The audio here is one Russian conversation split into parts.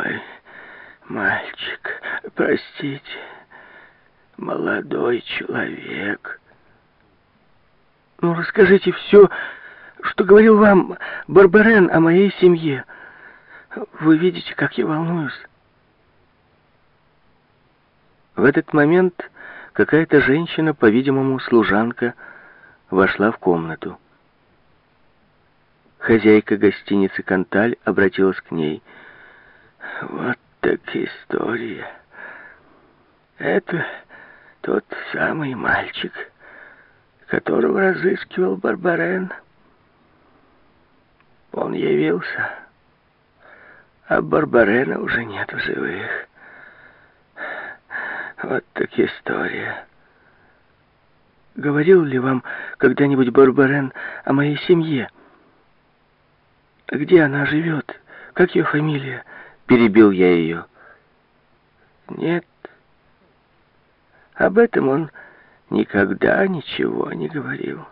мой мальчик, простите, молодой человек. Ну, расскажите все, что говорил вам Барбарен о моей семье. Вы видите, как я волнуюсь. В этот момент какая-то женщина, по-видимому, служанка, вошла в комнату. Хозяйка гостиницы «Канталь» обратилась к ней. «Вот так история. Это тот самый мальчик, которого разыскивал Барбарен. Он явился, а Барбарена уже нет в живых. Вот так история. Говорил ли вам когда-нибудь Барбарен о моей семье?» Где она живет? Как ее фамилия?» Перебил я ее. «Нет, об этом он никогда ничего не говорил.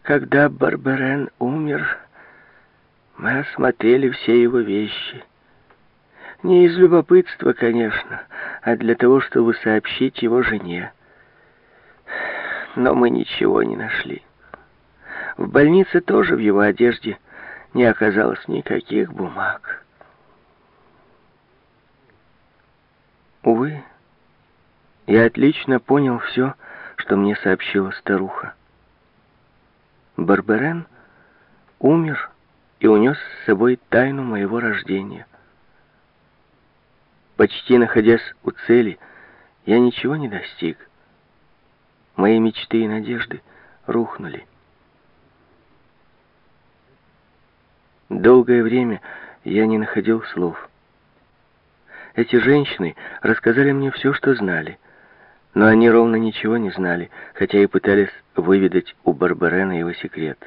Когда Барберен умер, мы осмотрели все его вещи. Не из любопытства, конечно, а для того, чтобы сообщить его жене. Но мы ничего не нашли. В больнице тоже в его одежде не оказалось никаких бумаг. Увы, я отлично понял все, что мне сообщила старуха. Барберен умер и унес с собой тайну моего рождения. Почти находясь у цели, я ничего не достиг. Мои мечты и надежды рухнули. Долгое время я не находил слов. Эти женщины рассказали мне все, что знали, но они ровно ничего не знали, хотя и пытались выведать у Барбарена его секрет.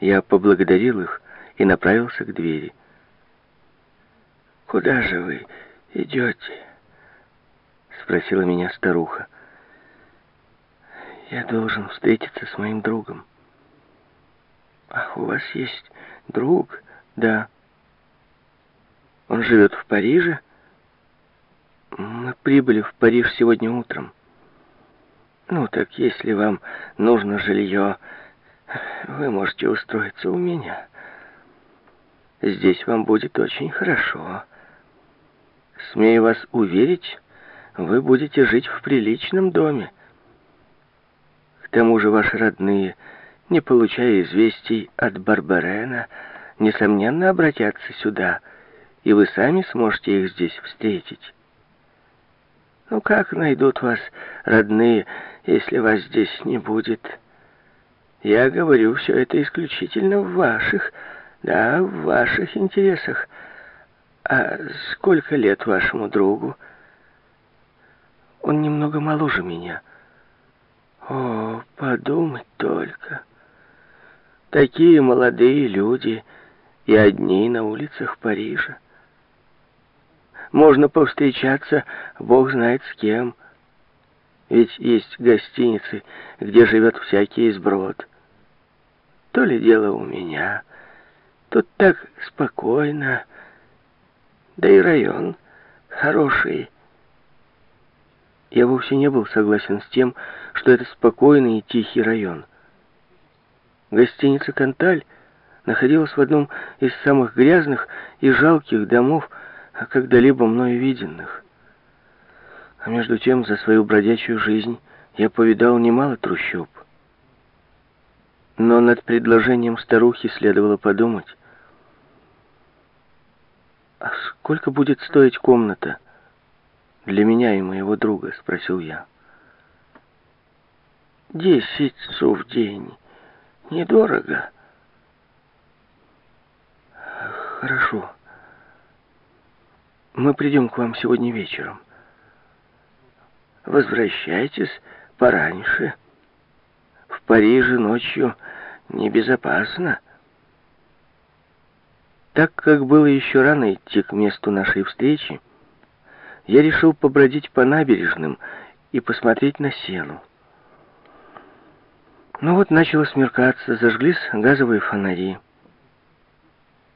Я поблагодарил их и направился к двери. «Куда же вы идете?» — спросила меня старуха. «Я должен встретиться с моим другом». «Ах, у вас есть друг?» «Да». «Он живет в Париже?» «Мы прибыли в Париж сегодня утром». «Ну, так если вам нужно жилье, вы можете устроиться у меня. Здесь вам будет очень хорошо. Смею вас уверить, вы будете жить в приличном доме. К тому же ваши родные не получая известий от Барбарена, несомненно обратятся сюда, и вы сами сможете их здесь встретить. Ну как найдут вас родные, если вас здесь не будет? Я говорю все это исключительно в ваших, да, в ваших интересах. А сколько лет вашему другу? Он немного моложе меня. О, подумать только. Такие молодые люди и одни на улицах Парижа. Можно повстречаться, бог знает с кем. Ведь есть гостиницы, где живет всякий изброд. То ли дело у меня. Тут так спокойно. Да и район хороший. Я вовсе не был согласен с тем, что это спокойный и тихий район. Гостиница «Канталь» находилась в одном из самых грязных и жалких домов, когда-либо мною виденных. А между тем, за свою бродячую жизнь я повидал немало трущоб. Но над предложением старухи следовало подумать. «А сколько будет стоить комната для меня и моего друга?» — спросил я. «Десять су в день». Недорого. Хорошо. Мы придем к вам сегодня вечером. Возвращайтесь пораньше. В Париже ночью небезопасно. Так как было еще рано идти к месту нашей встречи, я решил побродить по набережным и посмотреть на сену. Ну вот начало смеркаться, зажглись газовые фонари.